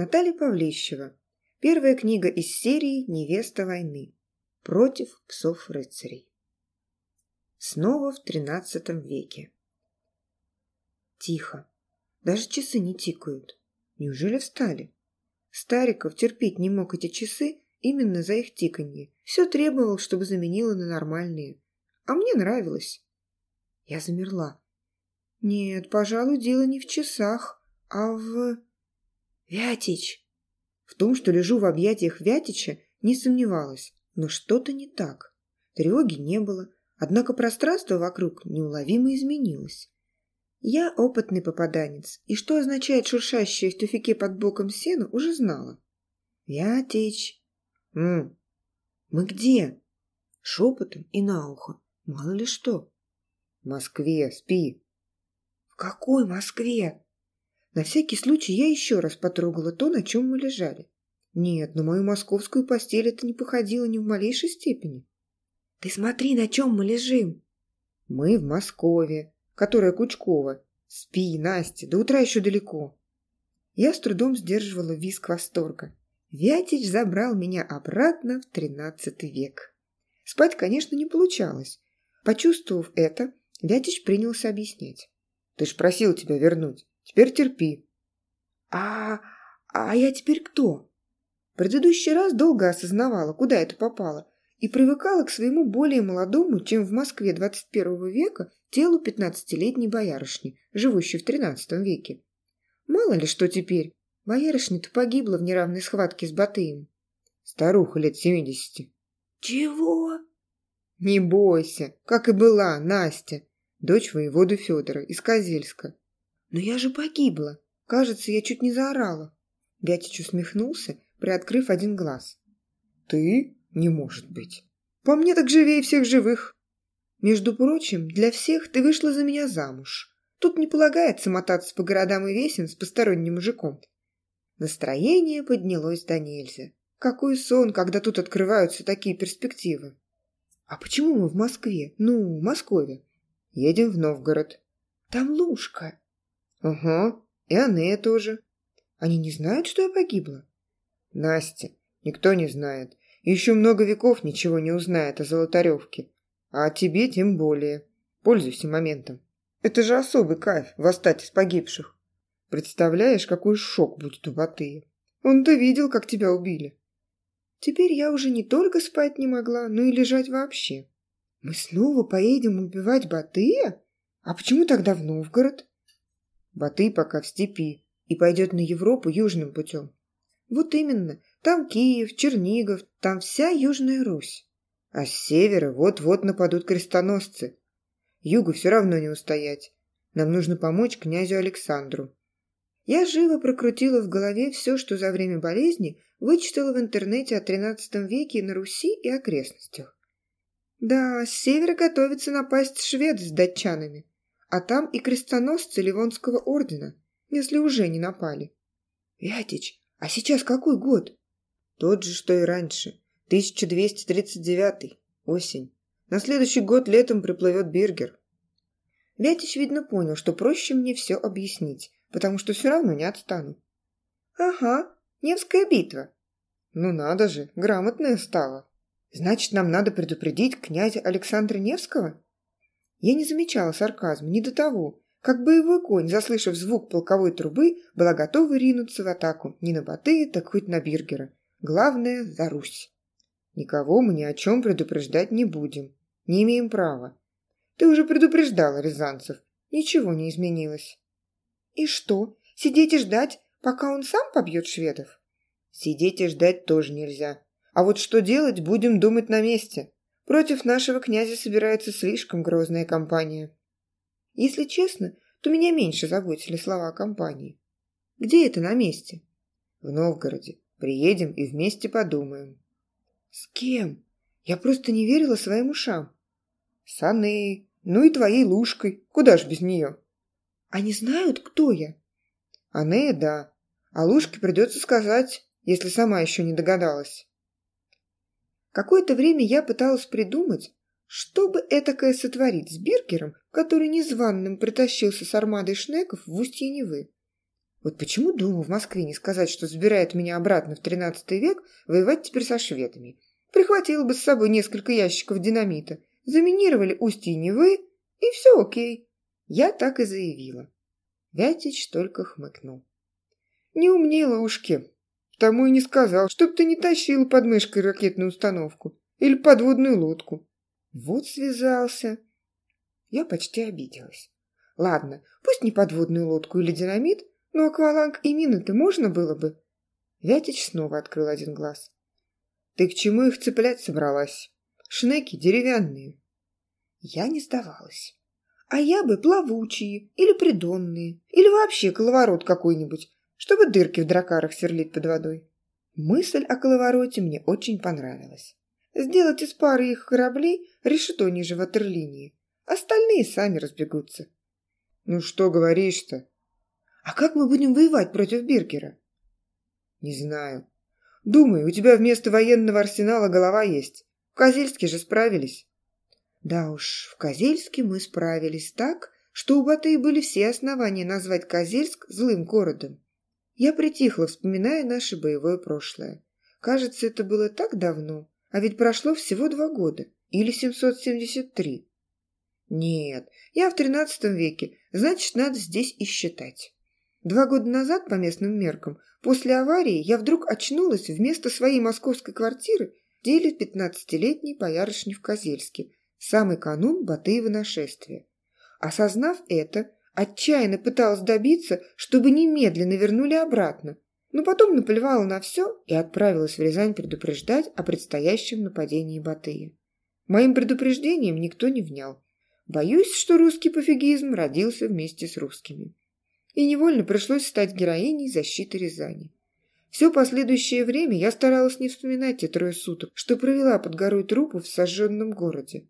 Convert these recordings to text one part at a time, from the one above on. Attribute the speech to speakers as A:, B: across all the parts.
A: Наталья Павлищева. Первая книга из серии «Невеста войны». Против псов-рыцарей. Снова в тринадцатом веке. Тихо. Даже часы не тикают. Неужели встали? Стариков терпеть не мог эти часы именно за их тиканье. Все требовал, чтобы заменило на нормальные. А мне нравилось. Я замерла. Нет, пожалуй, дело не в часах, а в... Вятич! В том, что лежу в объятиях Вятича, не сомневалась. Но что-то не так. Тревоги не было, однако пространство вокруг неуловимо изменилось. Я опытный попаданец, и что означает шуршащее в тюфике под боком сено, уже знала. «Вятич!» «М, мы где?» Шепотом и на ухо. Мало ли что. «В Москве, спи!» «В какой Москве?» На всякий случай я еще раз потрогала то, на чем мы лежали. Нет, на мою московскую постель это не походило ни в малейшей степени. «Ты смотри, на чем мы лежим!» «Мы в Москве, которая Кучкова. Спи, Настя, до утра еще далеко!» Я с трудом сдерживала виск восторга. Вятич забрал меня обратно в тринадцатый век. Спать, конечно, не получалось. Почувствовав это, Вятич принялся объяснять. «Ты ж просил тебя вернуть. Теперь терпи». «А... а я теперь кто?» Предыдущий раз долго осознавала, куда это попало, и привыкала к своему более молодому, чем в Москве 21 века, телу 15-летней боярышни, живущей в 13 веке. Мало ли что теперь. Боярышня-то погибла в неравной схватке с Батыем. Старуха лет семидесяти. «Чего?» «Не бойся, как и была Настя, дочь воеводы Федора из Козельска. «Но я же погибла. Кажется, я чуть не заорала». Вятич усмехнулся, приоткрыв один глаз. «Ты? Не может быть. По мне так живее всех живых. Между прочим, для всех ты вышла за меня замуж. Тут не полагается мотаться по городам и весен с посторонним мужиком». Настроение поднялось до нельзя. Какой сон, когда тут открываются такие перспективы. «А почему мы в Москве? Ну, в Москве?» «Едем в Новгород». «Там Лужка». «Ага, и Анея тоже. Они не знают, что я погибла?» «Настя, никто не знает. Еще много веков ничего не узнает о Золотаревке. А о тебе тем более. Пользуйся моментом. Это же особый кайф – восстать из погибших. Представляешь, какой шок будет у Батыя. Он-то видел, как тебя убили. Теперь я уже не только спать не могла, но и лежать вообще. Мы снова поедем убивать Батыя? А почему тогда в Новгород? Батый пока в степи и пойдет на Европу южным путем. Вот именно, там Киев, Чернигов, там вся Южная Русь. А с севера вот-вот нападут крестоносцы. Югу все равно не устоять. Нам нужно помочь князю Александру. Я живо прокрутила в голове все, что за время болезни вычитала в интернете о XIII веке на Руси и окрестностях. Да, с севера готовится напасть швед с датчанами а там и крестоносцы Ливонского ордена, если уже не напали. Вятич, а сейчас какой год? Тот же, что и раньше. 1239 осень. На следующий год летом приплывет Биргер. Вятич, видно, понял, что проще мне все объяснить, потому что все равно не отстану. Ага, Невская битва. Ну надо же, грамотная стала. Значит, нам надо предупредить князя Александра Невского? Я не замечала сарказма, не до того. Как боевой конь, заслышав звук полковой трубы, была готова ринуться в атаку. Не на Батыя, так хоть на Биргера. Главное – за Русь. Никого мы ни о чем предупреждать не будем. Не имеем права. Ты уже предупреждала, Рязанцев. Ничего не изменилось. И что, сидеть и ждать, пока он сам побьет шведов? Сидеть и ждать тоже нельзя. А вот что делать, будем думать на месте. Против нашего князя собирается слишком грозная компания. Если честно, то меня меньше заботили слова компании. Где это на месте? В Новгороде. Приедем и вместе подумаем. С кем? Я просто не верила своим ушам. С Анной, ну и твоей Лужкой. Куда ж без нее? Они знают, кто я? Анея, да. А Лужке придется сказать, если сама еще не догадалась. Какое-то время я пыталась придумать, что бы этакое сотворить с Биргером, который незваным притащился с армадой шнеков в устье Невы. Вот почему думал в Москве не сказать, что забирает меня обратно в тринадцатый век воевать теперь со шведами? Прихватила бы с собой несколько ящиков динамита, заминировали устье Невы, и все окей. Я так и заявила. Вятич только хмыкнул. Не умнела ушки. Тому и не сказал, чтоб ты не тащила под мышкой ракетную установку или подводную лодку. Вот связался. Я почти обиделась. Ладно, пусть не подводную лодку или динамит, но акваланг и мины-то можно было бы. Вятич снова открыл один глаз. Ты к чему их цеплять собралась? Шнеки деревянные. Я не сдавалась. А я бы плавучие или придонные, или вообще коловорот какой-нибудь, чтобы дырки в дракарах сверлить под водой. Мысль о коловороте мне очень понравилась. Сделать из пары их кораблей решето ниже ватерлинии. Остальные сами разбегутся. Ну что говоришь-то? А как мы будем воевать против Биркера? Не знаю. Думаю, у тебя вместо военного арсенала голова есть. В Козельске же справились. Да уж, в Козельске мы справились так, что у Батыя были все основания назвать Козельск злым городом. Я притихла, вспоминая наше боевое прошлое. Кажется, это было так давно, а ведь прошло всего два года. Или 773. Нет, я в тринадцатом веке, значит, надо здесь и считать. Два года назад, по местным меркам, после аварии я вдруг очнулась вместо своей московской квартиры в деле пятнадцатилетней боярышни в Козельске, самый канун Батыева нашествия. Осознав это, отчаянно пыталась добиться, чтобы немедленно вернули обратно, но потом наплевала на все и отправилась в Рязань предупреждать о предстоящем нападении Батыя. Моим предупреждением никто не внял. Боюсь, что русский пофигизм родился вместе с русскими и невольно пришлось стать героиней защиты Рязани. Все последующее время я старалась не вспоминать те трое суток, что провела под горой трупов в сожженном городе.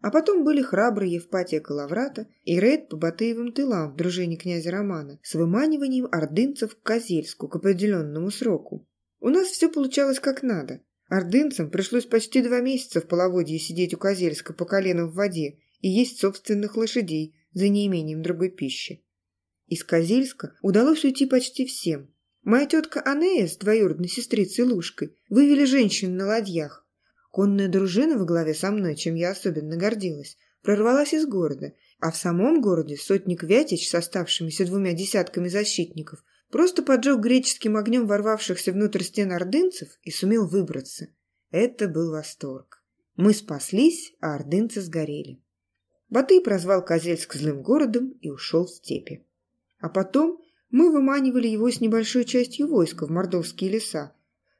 A: А потом были храбрые Евпатия Калаврата и рейд по Батыевым тылам в дружине князя Романа с выманиванием ордынцев к Козельску к определенному сроку. У нас все получалось как надо. Ордынцам пришлось почти два месяца в половодье сидеть у Козельска по колено в воде и есть собственных лошадей за неимением другой пищи. Из Козельска удалось уйти почти всем. Моя тетка Анея с двоюродной сестрицей Лушкой вывели женщин на ладьях. Конная дружина во главе со мной, чем я особенно гордилась, прорвалась из города, а в самом городе сотник Вятич с оставшимися двумя десятками защитников просто поджег греческим огнем ворвавшихся внутрь стен ордынцев и сумел выбраться. Это был восторг. Мы спаслись, а ордынцы сгорели. Батый прозвал Козельск злым городом и ушел в степи. А потом мы выманивали его с небольшой частью войска в мордовские леса.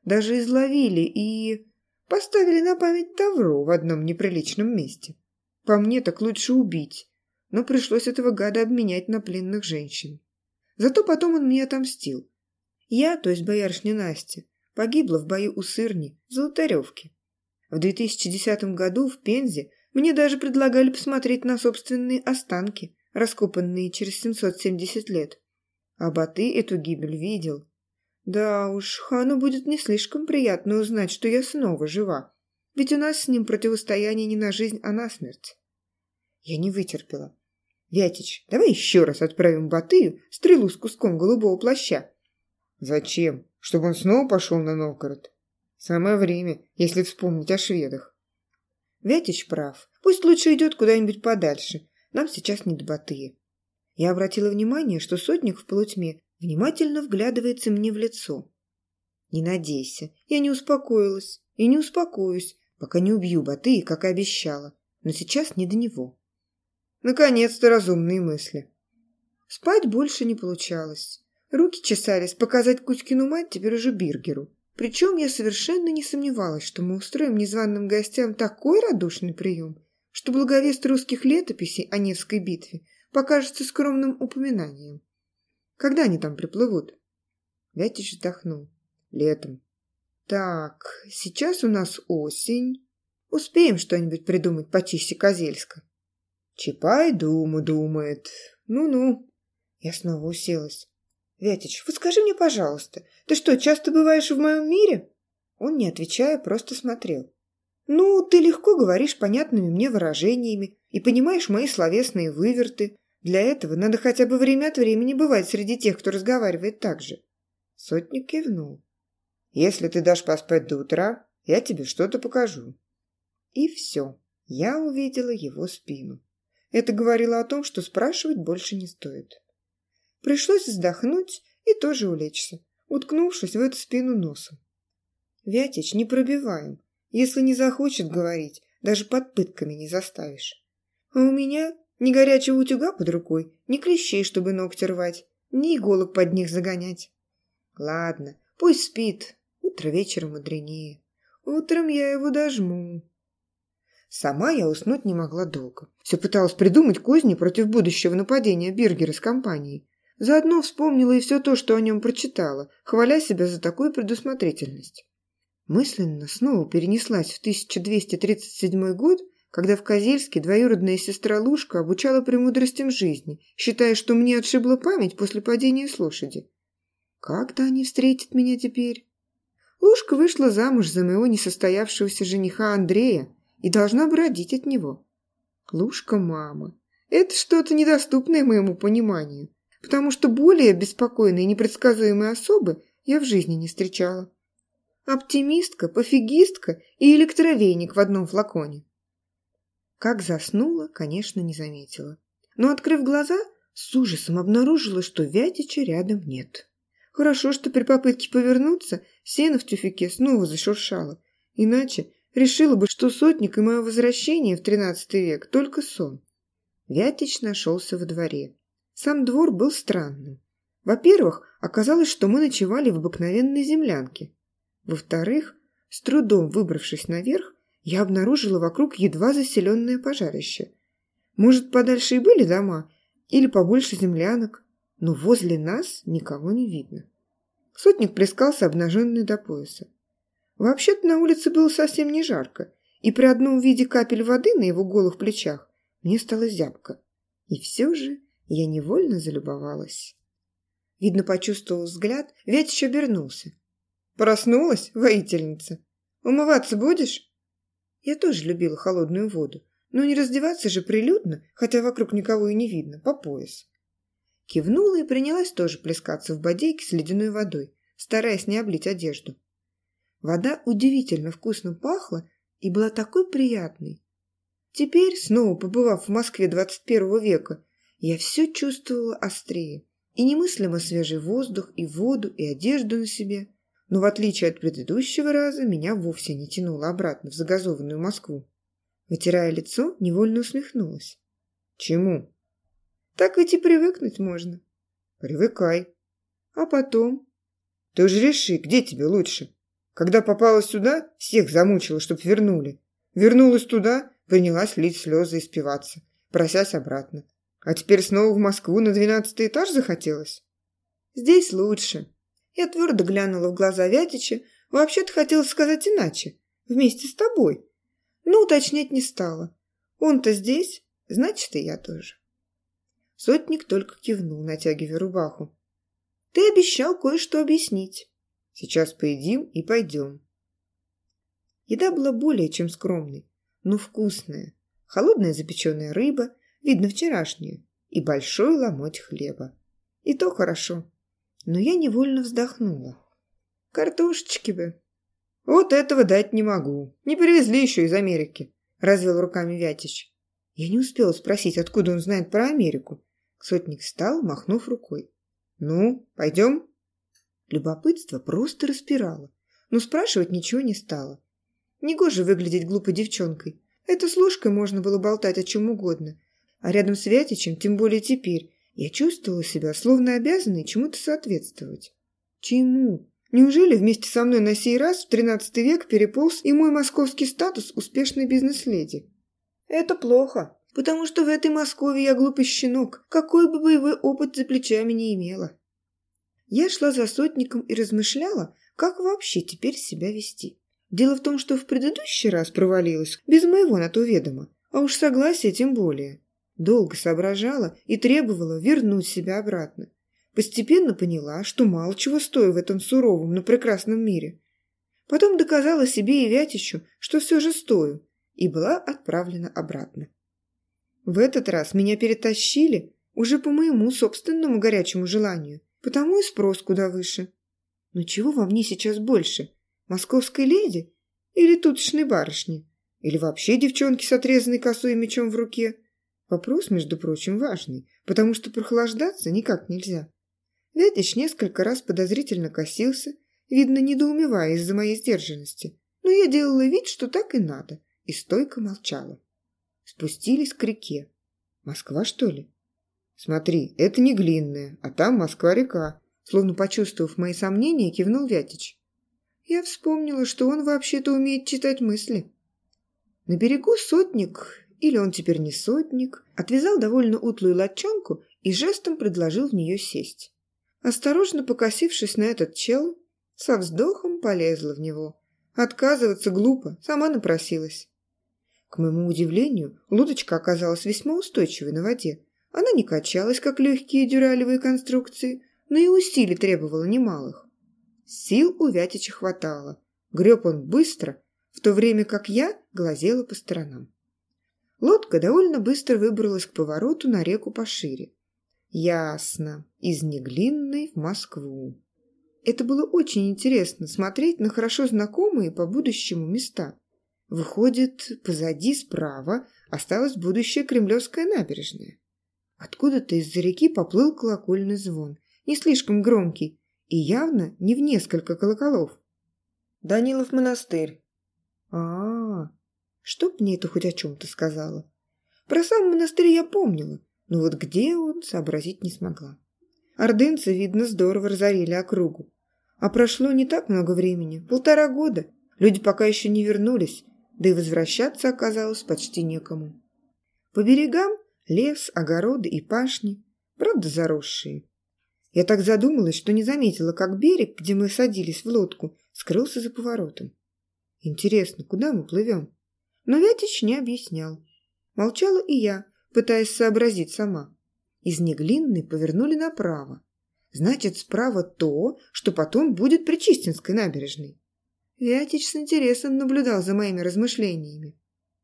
A: Даже изловили и... поставили на память Тавро в одном неприличном месте. По мне так лучше убить, но пришлось этого гада обменять на пленных женщин. Зато потом он мне отомстил. Я, то есть боярышня Настя, погибла в бою у Сырни, в Золотаревке. В 2010 году в Пензе мне даже предлагали посмотреть на собственные останки – раскопанные через 770 лет. А Баты эту гибель видел. Да уж, хану будет не слишком приятно узнать, что я снова жива. Ведь у нас с ним противостояние не на жизнь, а на смерть. Я не вытерпела. Вятич, давай еще раз отправим Батыю стрелу с куском голубого плаща. Зачем? Чтобы он снова пошел на Новгород? Самое время, если вспомнить о шведах. Вятич прав. Пусть лучше идет куда-нибудь подальше, нам сейчас не до Батыя. Я обратила внимание, что сотник в полутьме внимательно вглядывается мне в лицо. Не надейся, я не успокоилась и не успокоюсь, пока не убью Батыя, как и обещала. Но сейчас не до него. Наконец-то разумные мысли. Спать больше не получалось. Руки чесались показать Кузькину мать теперь уже Биргеру. Причем я совершенно не сомневалась, что мы устроим незваным гостям такой радушный прием, что благовест русских летописей о Невской битве покажется скромным упоминанием. Когда они там приплывут? Вятич вздохнул. Летом. Так, сейчас у нас осень. Успеем что-нибудь придумать почище Козельска. Чапай думу думает. Ну-ну. Я снова уселась. Вятич, вы скажи мне, пожалуйста, ты что, часто бываешь в моем мире? Он, не отвечая, просто смотрел. «Ну, ты легко говоришь понятными мне выражениями и понимаешь мои словесные выверты, Для этого надо хотя бы время от времени бывать среди тех, кто разговаривает так же. Сотник кивнул. Если ты дашь поспать до утра, я тебе что-то покажу. И все. Я увидела его спину. Это говорило о том, что спрашивать больше не стоит. Пришлось вздохнуть и тоже улечься, уткнувшись в эту спину носом. Вятич не пробиваем. Если не захочет говорить, даже под пытками не заставишь. А у меня ни горячего утюга под рукой, ни клещей, чтобы ногти рвать, ни иголок под них загонять. Ладно, пусть спит. Утро вечером мудренее. Утром я его дожму. Сама я уснуть не могла долго. Все пыталась придумать козни против будущего нападения Биргера с компанией. Заодно вспомнила и все то, что о нем прочитала, хваля себя за такую предусмотрительность. Мысленно снова перенеслась в 1237 год, когда в Козельске двоюродная сестра Лушка обучала премудростям жизни, считая, что мне отшибла память после падения с лошади. Как-то они встретят меня теперь. Лушка вышла замуж за моего несостоявшегося жениха Андрея и должна бродить от него. Лушка мама. Это что-то недоступное моему пониманию, потому что более беспокойной и непредсказуемой особы я в жизни не встречала. Оптимистка, пофигистка и электровейник в одном флаконе. Как заснула, конечно, не заметила. Но, открыв глаза, с ужасом обнаружила, что Вятича рядом нет. Хорошо, что при попытке повернуться сено в тюфике снова зашуршало. Иначе решила бы, что сотник и мое возвращение в тринадцатый век – только сон. Вятич нашелся во дворе. Сам двор был странным. Во-первых, оказалось, что мы ночевали в обыкновенной землянке. Во-вторых, с трудом выбравшись наверх, я обнаружила вокруг едва заселенное пожарище. Может, подальше и были дома, или побольше землянок, но возле нас никого не видно. Сотник плескался обнаженный до пояса. Вообще-то на улице было совсем не жарко, и при одном виде капель воды на его голых плечах мне стало зябко. И все же я невольно залюбовалась. Видно, почувствовал взгляд, Вятич обернулся. «Проснулась, воительница? Умываться будешь?» Я тоже любила холодную воду, но не раздеваться же прилюдно, хотя вокруг никого и не видно, по пояс. Кивнула и принялась тоже плескаться в бодейке с ледяной водой, стараясь не облить одежду. Вода удивительно вкусно пахла и была такой приятной. Теперь, снова побывав в Москве 21 века, я все чувствовала острее. И немыслимо свежий воздух, и воду, и одежду на себе. Но в отличие от предыдущего раза, меня вовсе не тянуло обратно в загазованную Москву. Вытирая лицо, невольно усмехнулась. «Чему?» Так ведь и привыкнуть можно. Привыкай. А потом? Ты уже реши, где тебе лучше. Когда попала сюда, всех замучила, чтоб вернули. Вернулась туда, принялась лить слезы и спиваться, просясь обратно. А теперь снова в Москву на двенадцатый этаж захотелось? Здесь лучше. Я твердо глянула в глаза Вятича, вообще-то хотела сказать иначе, вместе с тобой. Но уточнять не стала. Он-то здесь, значит, и я тоже. Сотник только кивнул, натягивая рубаху. «Ты обещал кое-что объяснить. Сейчас поедим и пойдем». Еда была более чем скромной, но вкусная. Холодная запеченная рыба, видно вчерашняя, и большой ломоть хлеба. И то хорошо. Но я невольно вздохнула. Картошечки бы. Вот этого дать не могу. Не привезли еще из Америки, развел руками Вятич. Я не успела спросить, откуда он знает про Америку. Сотник встал, махнув рукой. «Ну, пойдем?» Любопытство просто распирало, но спрашивать ничего не стало. Негоже выглядеть глупой девчонкой. Это с ложкой можно было болтать о чем угодно. А рядом с Вятичем, тем более теперь, я чувствовала себя словно обязанной чему-то соответствовать. Чему? Неужели вместе со мной на сей раз в тринадцатый век переполз и мой московский статус успешной бизнес-леди? Это плохо потому что в этой Москве я глупый щенок, какой бы боевой опыт за плечами не имела. Я шла за сотником и размышляла, как вообще теперь себя вести. Дело в том, что в предыдущий раз провалилась, без моего на то ведома, а уж согласия тем более. Долго соображала и требовала вернуть себя обратно. Постепенно поняла, что мало чего стою в этом суровом, но прекрасном мире. Потом доказала себе и Вятичу, что все же стою, и была отправлена обратно. В этот раз меня перетащили, Уже по моему собственному горячему желанию. Потому и спрос куда выше. Но чего во мне сейчас больше? Московской леди? Или тутошной барышни? Или вообще девчонки с отрезанной косой и мечом в руке? Вопрос, между прочим, важный, потому что прохлаждаться никак нельзя. Вятич несколько раз подозрительно косился, видно, недоумевая из-за моей сдержанности. Но я делала вид, что так и надо, и стойко молчала. Спустились к реке. Москва, что ли? Смотри, это не глинная, а там Москва-река. Словно почувствовав мои сомнения, кивнул Вятич. Я вспомнила, что он вообще-то умеет читать мысли. На берегу сотник, или он теперь не сотник, отвязал довольно утлую латчонку и жестом предложил в нее сесть. Осторожно покосившись на этот чел, со вздохом полезла в него. Отказываться глупо, сама напросилась. К моему удивлению, лодочка оказалась весьма устойчивой на воде. Она не качалась, как легкие дюралевые конструкции, но и усилий требовала немалых. Сил у Вятича хватало. Греб он быстро, в то время как я глазела по сторонам. Лодка довольно быстро выбралась к повороту на реку пошире. Ясно. Из Неглинной в Москву. Это было очень интересно смотреть на хорошо знакомые по будущему места. Выходит, позади справа осталась будущая Кремлевская набережная. Откуда-то из-за реки поплыл колокольный звон, не слишком громкий и явно не в несколько колоколов. «Данилов монастырь». А, -а, а Чтоб мне это хоть о чем-то сказала. Про сам монастырь я помнила, но вот где он, сообразить не смогла. Ордынцы, видно, здорово разорили округу. А прошло не так много времени, полтора года. Люди пока еще не вернулись, да и возвращаться оказалось почти некому. По берегам лес, огороды и пашни, правда заросшие. Я так задумалась, что не заметила, как берег, где мы садились в лодку, скрылся за поворотом. Интересно, куда мы плывем? Но Вятич не объяснял. Молчала и я, пытаясь сообразить сама. Из Неглинной повернули направо. Значит, справа то, что потом будет при Чистинской набережной. Вятич с интересом наблюдал за моими размышлениями.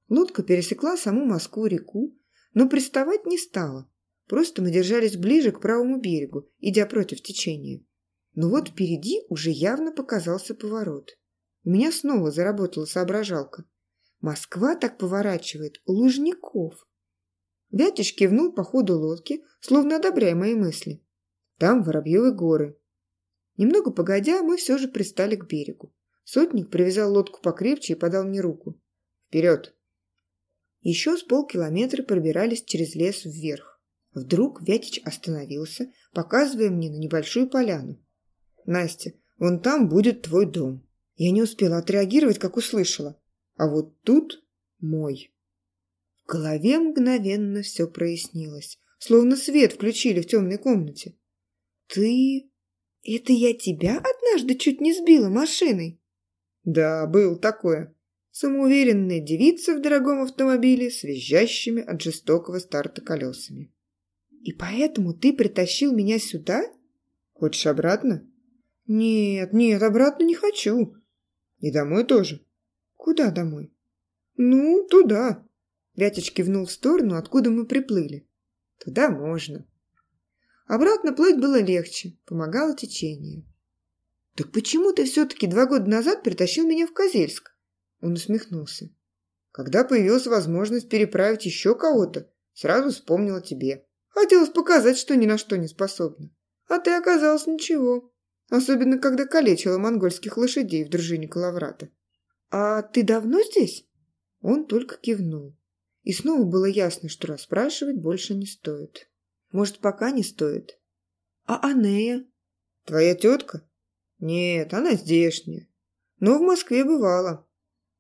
A: Лодка пересекла саму Москву-реку, но приставать не стала. Просто мы держались ближе к правому берегу, идя против течения. Но вот впереди уже явно показался поворот. У меня снова заработала соображалка. Москва так поворачивает Лужников. Вятич кивнул по ходу лодки, словно одобряя мои мысли. Там Воробьевы горы. Немного погодя, мы все же пристали к берегу. Сотник привязал лодку покрепче и подал мне руку. «Вперед!» Еще с полкилометра пробирались через лес вверх. Вдруг Вятич остановился, показывая мне на небольшую поляну. «Настя, вон там будет твой дом». Я не успела отреагировать, как услышала. А вот тут мой. В голове мгновенно все прояснилось, словно свет включили в темной комнате. «Ты... это я тебя однажды чуть не сбила машиной?» «Да, был такое», самоуверенная девица в дорогом автомобиле с визжащими от жестокого старта колесами. «И поэтому ты притащил меня сюда?» «Хочешь обратно?» «Нет, нет, обратно не хочу». «И домой тоже?» «Куда домой?» «Ну, туда». Вятич кивнул в сторону, откуда мы приплыли. «Туда можно». Обратно плыть было легче, помогало течение. «Так почему ты все-таки два года назад притащил меня в Козельск?» Он усмехнулся. «Когда появилась возможность переправить еще кого-то, сразу вспомнила тебе. Хотелось показать, что ни на что не способна. А ты оказалась ничего. Особенно, когда калечила монгольских лошадей в дружине Калаврата. «А ты давно здесь?» Он только кивнул. И снова было ясно, что расспрашивать больше не стоит. Может, пока не стоит. «А Анея?» «Твоя тетка?» «Нет, она здешняя. Но в Москве бывала».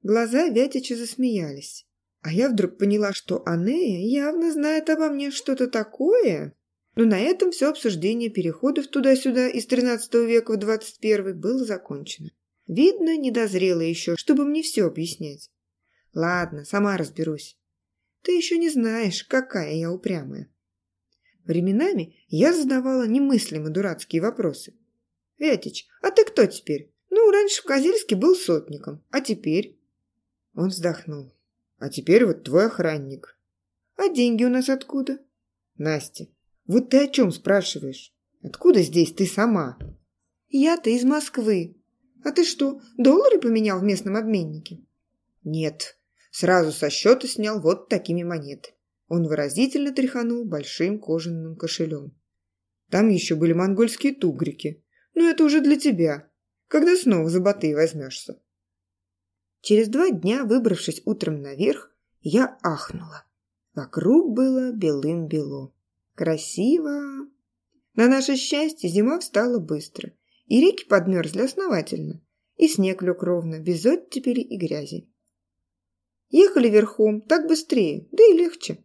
A: Глаза Вятича засмеялись. А я вдруг поняла, что Анея явно знает обо мне что-то такое. Но на этом все обсуждение переходов туда-сюда из XIII века в XXI было закончено. Видно, не дозрела еще, чтобы мне все объяснять. Ладно, сама разберусь. Ты еще не знаешь, какая я упрямая. Временами я задавала немыслимо дурацкие вопросы. «Вятич, а ты кто теперь? Ну, раньше в Козельске был сотником, а теперь?» Он вздохнул. «А теперь вот твой охранник». «А деньги у нас откуда?» «Настя, Вот ты о чем спрашиваешь? Откуда здесь ты сама? Я-то из Москвы. А ты что, доллары поменял в местном обменнике? Нет, сразу со счета снял вот такими монеты. Он выразительно тряханул большим кожаным кошелем. Там еще были монгольские тугрики. Но это уже для тебя. Когда снова за боты возьмешься? Через два дня, выбравшись утром наверх, я ахнула. Вокруг было белым-бело. Красиво. На наше счастье зима встала быстро, и реки подмерзли основательно, и снег лег ровно, без оттепели и грязи. Ехали верхом, так быстрее, да и легче.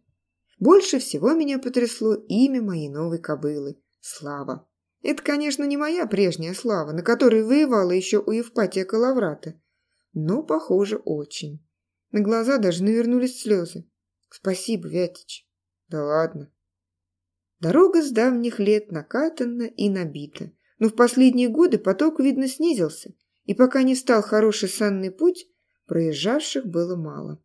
A: Больше всего меня потрясло имя моей новой кобылы – Слава. Это, конечно, не моя прежняя слава, на которой воевала еще у Евпатия Калаврата, но, похоже, очень. На глаза даже навернулись слезы. Спасибо, Вятич. Да ладно. Дорога с давних лет накатана и набита, но в последние годы поток, видно, снизился, и пока не стал хороший санный путь, проезжавших было мало.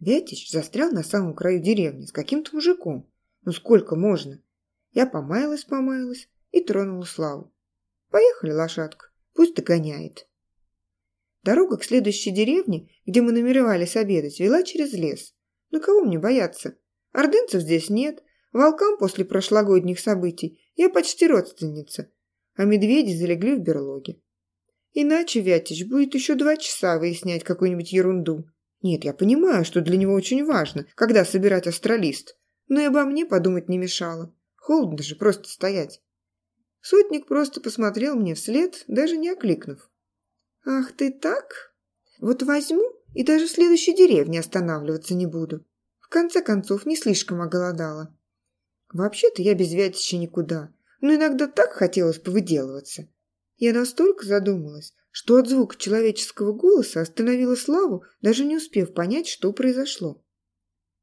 A: Вятич застрял на самом краю деревни с каким-то мужиком. Ну сколько можно? Я помаялась-помаялась и тронула Славу. Поехали, лошадка, пусть догоняет. Дорога к следующей деревне, где мы намеревались обедать, вела через лес. Ну кого мне бояться? Ордынцев здесь нет. Волкам после прошлогодних событий я почти родственница. А медведи залегли в берлоге. Иначе Вятич будет еще два часа выяснять какую-нибудь ерунду. Нет, я понимаю, что для него очень важно, когда собирать астролист. Но и обо мне подумать не мешало. Холодно же просто стоять. Сотник просто посмотрел мне вслед, даже не окликнув. «Ах ты так? Вот возьму и даже в следующей деревне останавливаться не буду. В конце концов, не слишком оголодала. Вообще-то я без Вятича никуда, но иногда так хотелось повыделываться. Я настолько задумалась, что от звука человеческого голоса остановила Славу, даже не успев понять, что произошло.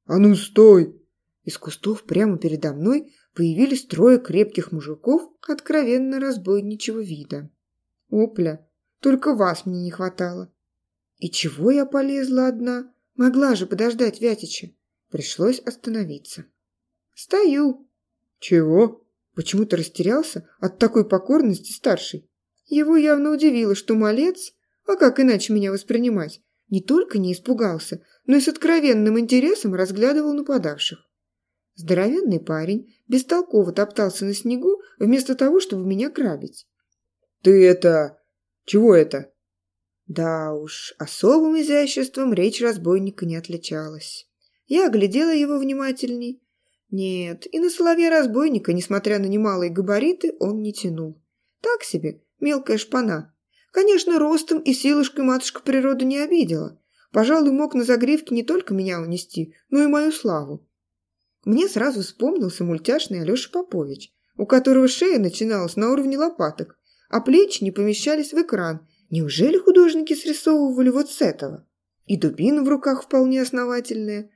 B: «А ну стой!»
A: Из кустов прямо передо мной появились трое крепких мужиков откровенно разбойничего вида. Опля, только вас мне не хватало. И чего я полезла одна? Могла же подождать Вятича. Пришлось остановиться. Стою.
B: Чего?
A: Почему-то растерялся от такой покорности старший. Его явно удивило, что малец, а как иначе меня воспринимать, не только не испугался, но и с откровенным интересом разглядывал нападавших. Здоровенный парень бестолково топтался на снегу, вместо того, чтобы меня грабить.
B: «Ты это... Чего это?»
A: Да уж, особым изяществом речь разбойника не отличалась. Я оглядела его внимательней. Нет, и на соловья разбойника, несмотря на немалые габариты, он не тянул. Так себе, мелкая шпана. Конечно, ростом и силушкой матушка природа не обидела. Пожалуй, мог на загривке не только меня унести, но и мою славу. Мне сразу вспомнился мультяшный Алеша Попович, у которого шея начиналась на уровне лопаток, а плечи не помещались в экран. Неужели художники срисовывали вот с этого? И дубина в руках вполне основательная.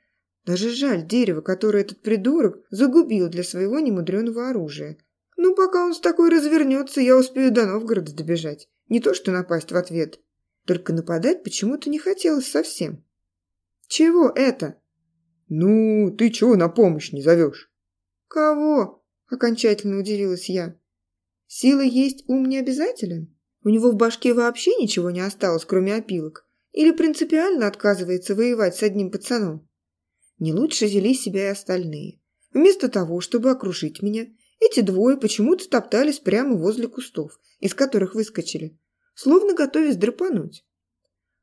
A: Даже жаль дерево, которое этот придурок загубил для своего немудреного оружия. Ну, пока он с такой развернется, я успею до Новгорода добежать. Не то что напасть в ответ. Только нападать почему-то не хотелось совсем. «Чего это?»
B: «Ну, ты чего на помощь не зовешь?»
A: «Кого?» – окончательно удивилась я. «Сила есть ум не обязателен? У него в башке вообще ничего не осталось, кроме опилок? Или принципиально отказывается воевать с одним пацаном?» Не лучше вели себя и остальные. Вместо того, чтобы окружить меня, эти двое почему-то топтались прямо возле кустов, из которых выскочили, словно готовясь драпануть.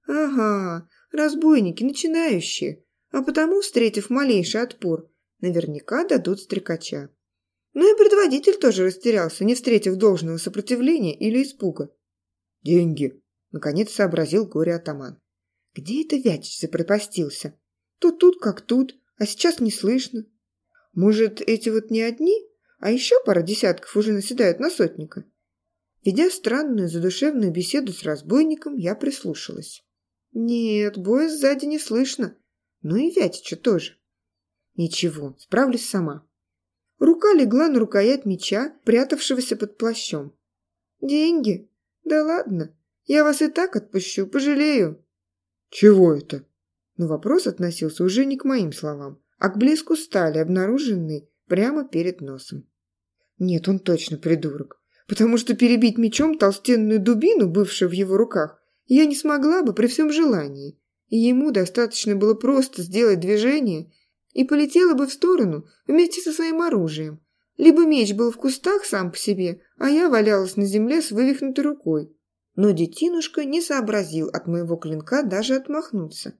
A: «Ага, разбойники начинающие», а потому, встретив малейший отпор, наверняка дадут стрекача. Ну и предводитель тоже растерялся, не встретив должного сопротивления или испуга.
B: «Деньги!» — наконец сообразил горе-атаман.
A: «Где это Вятич запропастился? То тут, как тут, а сейчас не слышно. Может, эти вот не одни, а еще пара десятков уже наседают на сотника?» Ведя странную задушевную беседу с разбойником, я прислушалась. «Нет, боя сзади не слышно, ну и Вятича тоже. Ничего, справлюсь сама. Рука легла на рукоять меча, прятавшегося под плащом. «Деньги? Да ладно, я вас и так отпущу, пожалею».
B: «Чего это?»
A: Но вопрос относился уже не к моим словам, а к блеску стали, обнаруженной прямо перед носом. Нет, он точно придурок. Потому что перебить мечом толстенную дубину, бывшую в его руках, я не смогла бы при всем желании. И ему достаточно было просто сделать движение и полетела бы в сторону вместе со своим оружием. Либо меч был в кустах сам по себе, а я валялась на земле с вывихнутой рукой. Но детинушка не сообразил от моего клинка даже отмахнуться.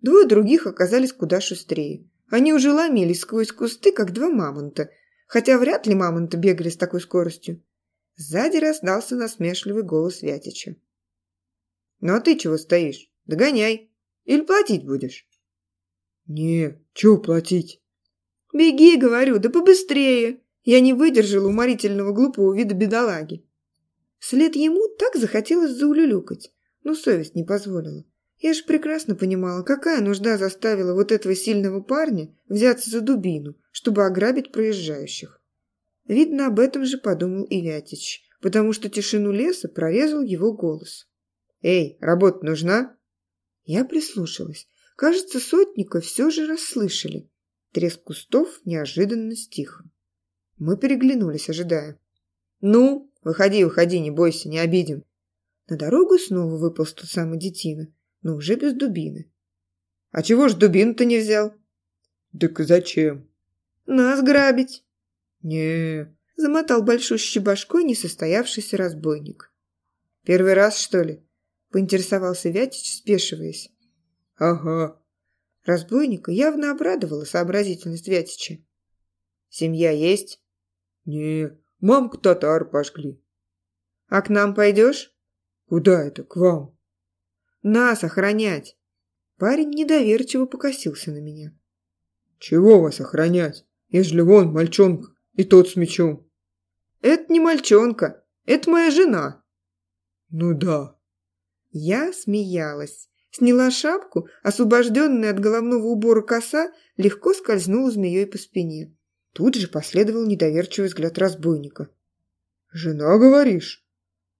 A: Двое других оказались куда шустрее. Они уже ломились сквозь кусты, как два мамонта, хотя вряд ли мамонты бегали с такой скоростью. Сзади раздался насмешливый голос Вятича. «Ну а ты чего стоишь? Догоняй! Или платить будешь?»
B: «Не, чё платить?»
A: «Беги, говорю, да побыстрее!» Я не выдержала уморительного глупого вида бедолаги. След ему так захотелось заулюлюкать, но совесть не позволила. Я же прекрасно понимала, какая нужда заставила вот этого сильного парня взяться за дубину, чтобы ограбить проезжающих. Видно, об этом же подумал и Вятич, потому что тишину леса прорезал его голос. «Эй, работа нужна?» Я прислушалась. Кажется, сотника все же расслышали. Треск кустов неожиданно стих. Мы переглянулись, ожидая. «Ну, выходи, выходи, не бойся, не обидим». На дорогу снова выполз тот самый детина но уже без дубины. «А чего ж дубину-то не взял?»
B: «Так зачем?»
A: «Нас грабить».
B: «Не...»
A: — замотал большущей башкой несостоявшийся разбойник. «Первый раз, что ли?» — поинтересовался Вятич, спешиваясь.
B: «Ага».
A: Разбойника явно обрадовала сообразительность Вятича. «Семья есть?»
B: «Не, мамку татар пошли».
A: «А к нам пойдешь?»
B: «Куда это, к вам?»
A: Нас охранять!» Парень недоверчиво покосился на меня.
B: «Чего вас охранять, ежели вон мальчонка и тот с мечом?»
A: «Это не мальчонка, это моя жена».
B: «Ну да».
A: Я смеялась. Сняла шапку, освобожденная от головного убора коса, легко скользнула змеей по спине. Тут же последовал недоверчивый взгляд разбойника.
B: «Жена, говоришь?»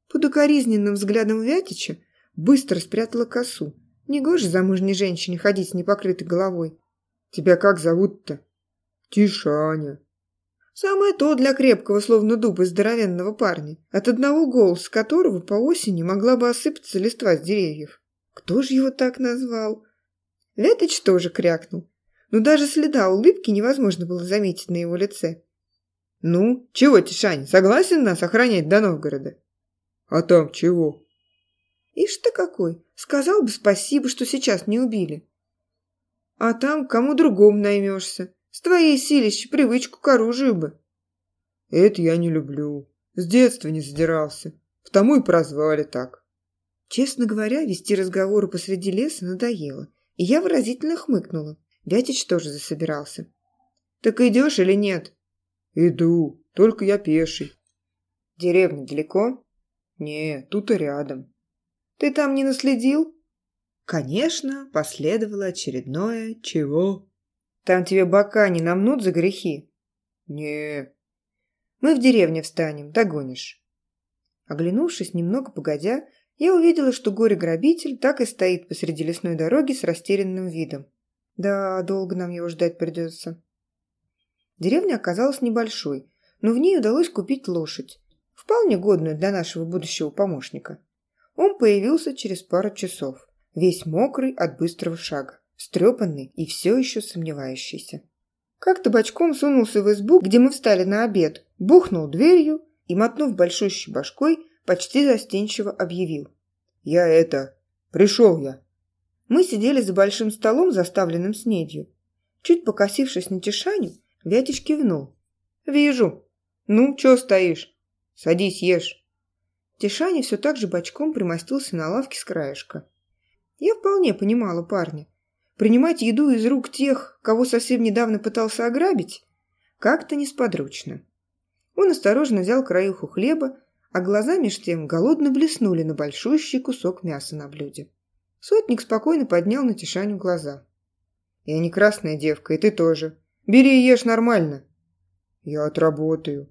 A: Под укоризненным взглядом Вятича Быстро спрятала косу. Негоже замужней женщине ходить с непокрытой головой.
B: Тебя как зовут-то? Тишаня.
A: Самое то для крепкого, словно дуба, здоровенного парня, от одного голоса которого по осени могла бы осыпаться листва с деревьев. Кто же его так назвал? Летыч тоже крякнул, но даже следа улыбки невозможно было заметить на его лице. «Ну, чего, Тишань, согласен нас охранять до Новгорода?»
B: «А там чего?»
A: Ишь ты какой! Сказал бы спасибо, что сейчас не убили. А там кому другому наймешься. С твоей силищей привычку к оружию бы.
B: Это я не люблю. С детства не задирался. Потому и прозвали так.
A: Честно говоря, вести разговоры посреди леса надоело. И я выразительно хмыкнула. Вятич тоже засобирался. «Так идешь или нет?»
B: «Иду, только я пеший».
A: «Деревня далеко?»
B: «Не, тут и рядом».
A: Ты там не наследил?» Конечно, последовало очередное «Чего?» «Там тебе бока не намнут за грехи?»
B: «Не».
A: «Мы в деревне встанем, догонишь». Оглянувшись немного погодя, я увидела, что горе-грабитель так и стоит посреди лесной дороги с растерянным видом. Да, долго нам его ждать придется. Деревня оказалась небольшой, но в ней удалось купить лошадь, вполне годную для нашего будущего помощника. Он появился через пару часов, весь мокрый от быстрого шага, встрепанный и все еще сомневающийся. Как-то бочком сунулся в избу, где мы встали на обед, бухнул дверью и, мотнув большущей башкой, почти застенчиво объявил.
B: «Я это... Пришел я!»
A: Мы сидели за большим столом, заставленным снедью. Чуть покосившись на Тишаню, Вятич кивнул. «Вижу. Ну, чё стоишь? Садись, ешь». Тишани все так же бочком примостился на лавке с краешка. Я вполне понимала парня. Принимать еду из рук тех, кого совсем недавно пытался ограбить, как-то несподручно. Он осторожно взял краюху хлеба, а глаза меж тем голодно блеснули на большущий кусок мяса на блюде. Сотник спокойно поднял на Тишаню глаза. «Я не красная девка, и ты тоже. Бери и ешь нормально».
B: «Я отработаю».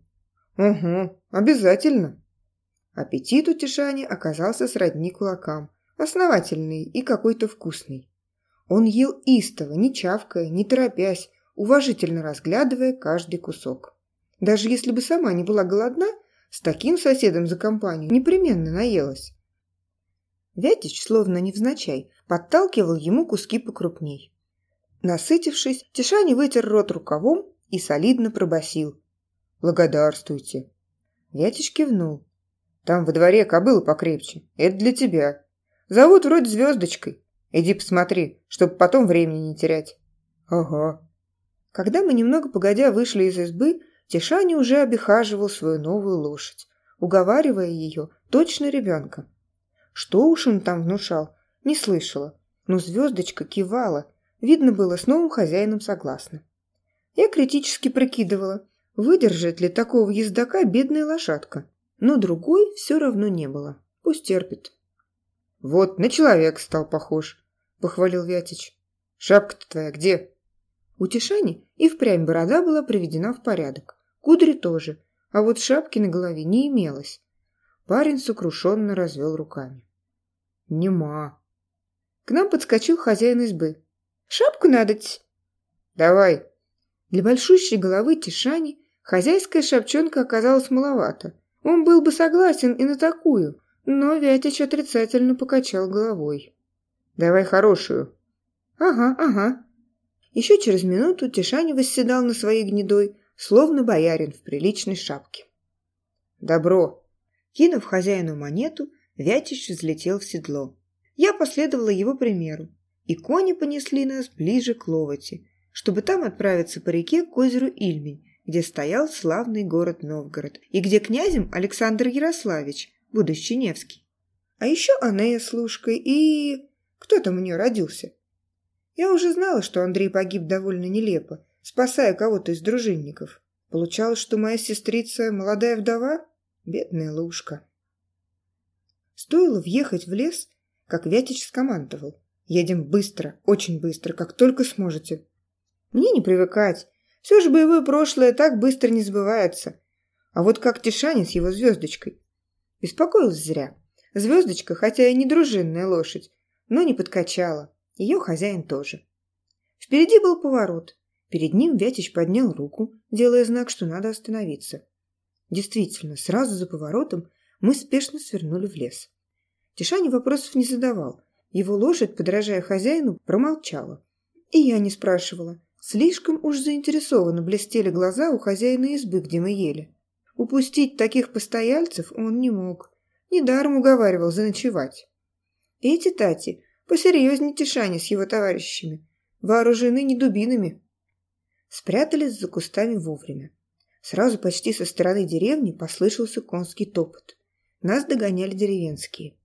A: «Угу, обязательно». Аппетит у Тишани оказался сродни кулакам, основательный и какой-то вкусный. Он ел истово, не чавкая, не торопясь, уважительно разглядывая каждый кусок. Даже если бы сама не была голодна, с таким соседом за компанию непременно наелась. Вятич, словно невзначай, подталкивал ему куски покрупней. Насытившись, Тишани вытер рот рукавом и солидно пробасил. «Благодарствуйте». Вятич кивнул. «Там во дворе кобыла покрепче. Это для тебя. Зовут вроде звездочкой. Иди посмотри, чтобы потом времени не терять». «Ага». Когда мы немного погодя вышли из избы, Тишани уже обихаживал свою новую лошадь, уговаривая ее, точно ребенка. Что уж он там внушал, не слышала, но звездочка кивала, видно было, с новым хозяином согласна. Я критически прикидывала, выдержит ли такого ездока бедная лошадка, но другой все равно не было, пусть терпит. «Вот, на человека стал похож», — похвалил Вятич. «Шапка-то твоя где?» У Тишани и впрямь борода была приведена в порядок. Кудри тоже, а вот шапки на голове не имелось. Парень сокрушенно развел руками. «Нема». К нам подскочил хозяин избы. «Шапку надо «Давай». Для большущей головы Тишани хозяйская шапчонка оказалась маловато. Он был бы согласен и на такую, но Вятич отрицательно покачал головой. «Давай хорошую». «Ага, ага». Еще через минуту Тишани восседал на своей гнедой, словно боярин в приличной шапке. «Добро!» Кинув хозяину монету, Вятич взлетел в седло. Я последовала его примеру, и кони понесли нас ближе к Ловоти, чтобы там отправиться по реке к озеру Ильмень, где стоял славный город Новгород, и где князем Александр Ярославич, будущий Невский. А еще Анея с Лужкой и... Кто там у нее родился? Я уже знала, что Андрей погиб довольно нелепо, спасая кого-то из дружинников. Получалось, что моя сестрица – молодая вдова? Бедная Лужка. Стоило въехать в лес, как Вятич скомандовал. «Едем быстро, очень быстро, как только сможете». Мне не привыкать. Все же боевое прошлое так быстро не забывается. А вот как Тишани с его звездочкой. Беспокоилась зря. Звездочка, хотя и не дружинная лошадь, но не подкачала. Ее хозяин тоже. Впереди был поворот. Перед ним Вятич поднял руку, делая знак, что надо остановиться. Действительно, сразу за поворотом мы спешно свернули в лес. Тишани вопросов не задавал. Его лошадь, подражая хозяину, промолчала. И я не спрашивала. Слишком уж заинтересованно блестели глаза у хозяина избы, где мы ели. Упустить таких постояльцев он не мог. Недаром уговаривал заночевать. Эти тати посерьезнее Тишани с его товарищами. Вооружены не дубинами. Спрятались за кустами вовремя. Сразу почти со стороны деревни послышался конский топот. Нас догоняли деревенские.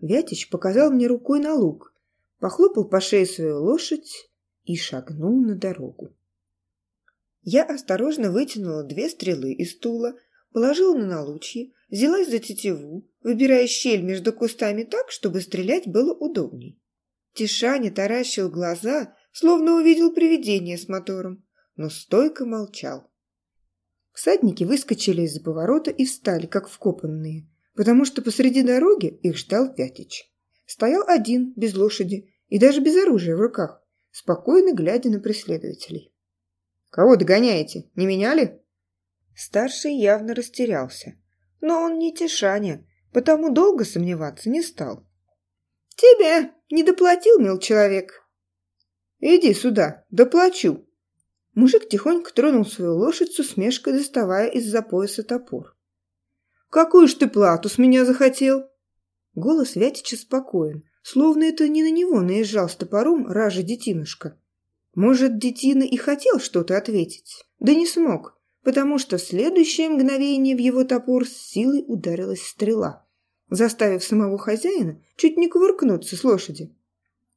A: Вятич показал мне рукой на луг, похлопал по шее свою лошадь и шагнул на дорогу. Я осторожно вытянула две стрелы из стула, положила на налучье, взялась за тетиву, выбирая щель между кустами так, чтобы стрелять было удобней. Тишаня таращил глаза, словно увидел привидение с мотором, но стойко молчал. Всадники выскочили из-за поворота и встали, как вкопанные потому что посреди дороги их ждал Вятич. Стоял один, без лошади и даже без оружия в руках, спокойно глядя на преследователей. «Кого догоняете? Не меняли?» Старший явно растерялся, но он не Тишаня, потому долго сомневаться не стал. «Тебе не доплатил, мил человек?» «Иди сюда, доплачу!» Мужик тихонько тронул свою лошадь с усмешкой, доставая из-за пояса топор. Какую ж ты плату с меня захотел?» Голос Вятича спокоен, словно это не на него наезжал с топором ража детинушка. Может, детина и хотел что-то ответить, да не смог, потому что в следующее мгновение в его топор с силой ударилась стрела, заставив самого хозяина чуть не кувыркнуться с лошади.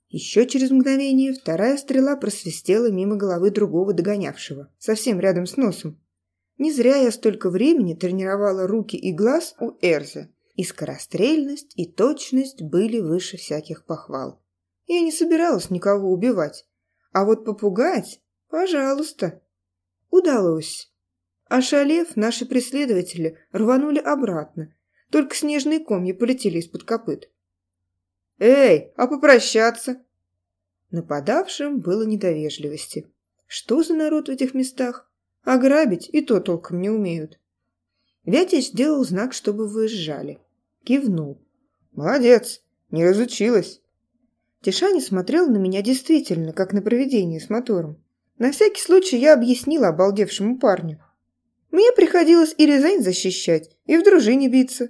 A: Еще через мгновение вторая стрела просвистела мимо головы другого догонявшего, совсем рядом с носом. Не зря я столько времени тренировала руки и глаз у Эрза. И скорострельность, и точность были выше всяких похвал. Я не собиралась никого убивать. А вот попугать – пожалуйста. Удалось. Ошалев, наши преследователи рванули обратно. Только снежные комья полетели из-под копыт. «Эй, а попрощаться?» Нападавшим было недовежливости. Что за народ в этих местах? А грабить и то толком не умеют. Вятич сделал знак, чтобы выезжали. Кивнул.
B: «Молодец, не разучилась».
A: Тишани смотрел на меня действительно, как на провидение с мотором. На всякий случай я объяснила обалдевшему парню. Мне приходилось и Рязань защищать, и в дружине биться.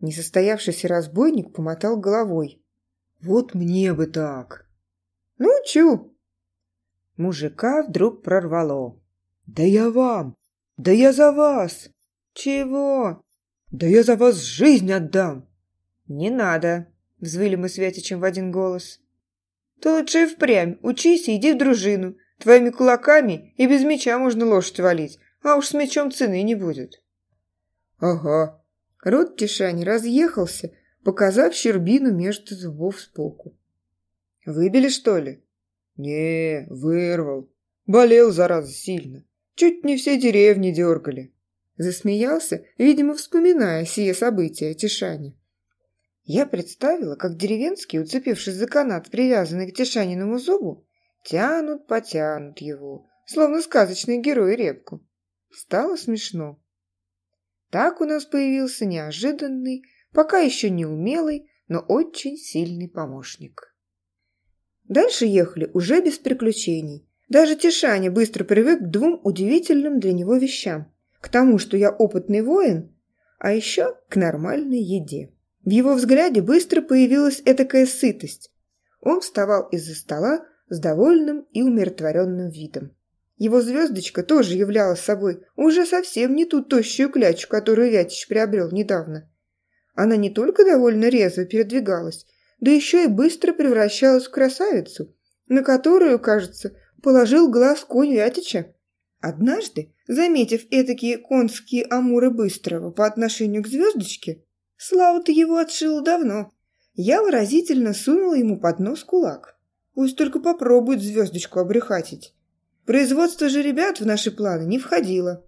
A: Несостоявшийся разбойник помотал головой.
B: «Вот мне бы так!»
A: «Ну, чу!» Мужика вдруг прорвало.
B: «Да я вам! Да я за вас!»
A: «Чего?»
B: «Да я за вас жизнь отдам!»
A: «Не надо!» — взвыли мы с Вятичем в один голос. «Ты лучше впрямь учись и иди в дружину. Твоими кулаками и без меча можно лошадь валить, а уж с мечом цены не будет».
B: «Ага».
A: Рот Тишани разъехался, показав щербину между зубов сбоку. «Выбили, что ли?»
B: «Не, вырвал. Болел, зараза, сильно. Чуть не все деревни дергали».
A: Засмеялся, видимо, вспоминая сие события Тишани. Я представила, как деревенские, уцепившись за канат, привязанный к Тишаниному зубу, тянут, потянут его, словно сказочные герои репку. Стало смешно. Так у нас появился неожиданный, пока еще не умелый, но очень сильный помощник. Дальше ехали уже без приключений. Даже Тишаня быстро привык к двум удивительным для него вещам. К тому, что я опытный воин, а еще к нормальной еде. В его взгляде быстро появилась этакая сытость. Он вставал из-за стола с довольным и умиротворенным видом. Его звездочка тоже являла собой уже совсем не ту тощую клячу, которую Вятич приобрел недавно. Она не только довольно резво передвигалась, да еще и быстро превращалась в красавицу, на которую, кажется, положил глаз конь Вятича. Однажды, заметив этакие конские амуры Быстрого по отношению к звездочке, Слава-то его отшила давно, я выразительно сунула ему под нос кулак. Пусть только попробует звездочку обрехатить. Производство же ребят в наши планы не входило.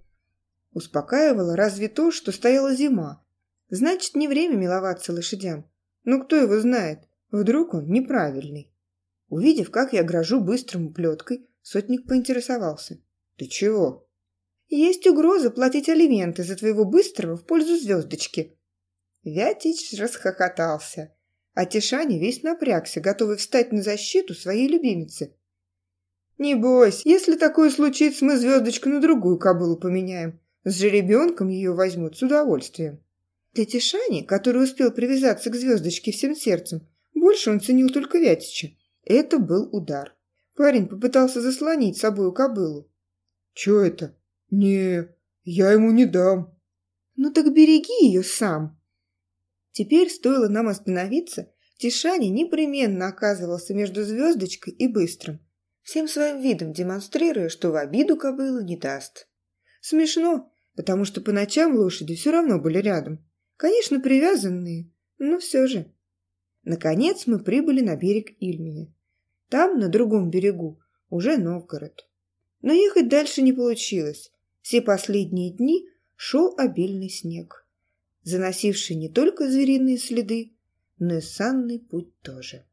A: Успокаивало разве то, что стояла зима. Значит, не время миловаться лошадям. Но кто его знает, вдруг он неправильный. Увидев, как я грожу быстрому плеткой, сотник поинтересовался. «Ты чего?» «Есть угроза платить алименты за твоего быстрого в пользу звездочки». Вятич расхохотался, а Тишани весь напрягся, готовый встать на защиту своей любимицы. «Не бойся, если такое случится, мы звездочку на другую кобылу поменяем. С жеребенком ее возьмут с удовольствием». Для Тишани, который успел привязаться к звездочке всем сердцем, больше он ценил только Вятича. Это был удар. Парень попытался заслонить собою кобылу.
B: «Чё это? Не, я ему не дам».
A: «Ну так береги ее сам». Теперь стоило нам остановиться, Тишани непременно оказывался между звездочкой и быстрым всем своим видом демонстрируя, что в обиду кобылу не даст. Смешно, потому что по ночам лошади все равно были рядом. Конечно, привязанные, но все же. Наконец мы прибыли на берег Ильмени. Там, на другом берегу, уже Новгород. Но ехать дальше не получилось. Все последние дни шел обильный снег, заносивший не только звериные следы, но и санный путь тоже.